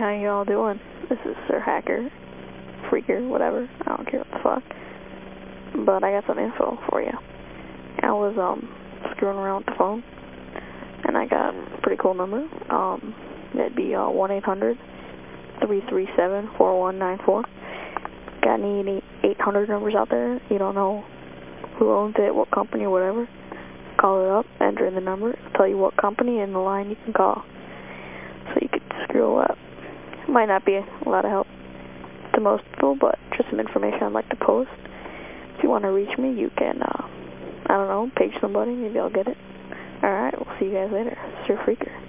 how y'all doing? This is Sir Hacker, Freaker, whatever. I don't care what the fuck. But I got some info for you. I was um screwing around with the phone, and I got a pretty cool number. Um, that'd be uh, 1-800-337-4194. Got any any 800 numbers out there? You don't know who owns it, what company whatever? Call it up, enter in the number, tell you what company and the line you can call. So you could screw up. Might not be a lot of help to most people, but just some information I'd like to post. If you want to reach me, you can, uh, I don't know, page somebody, maybe I'll get it. Alright, we'll see you guys later. Sir Freaker.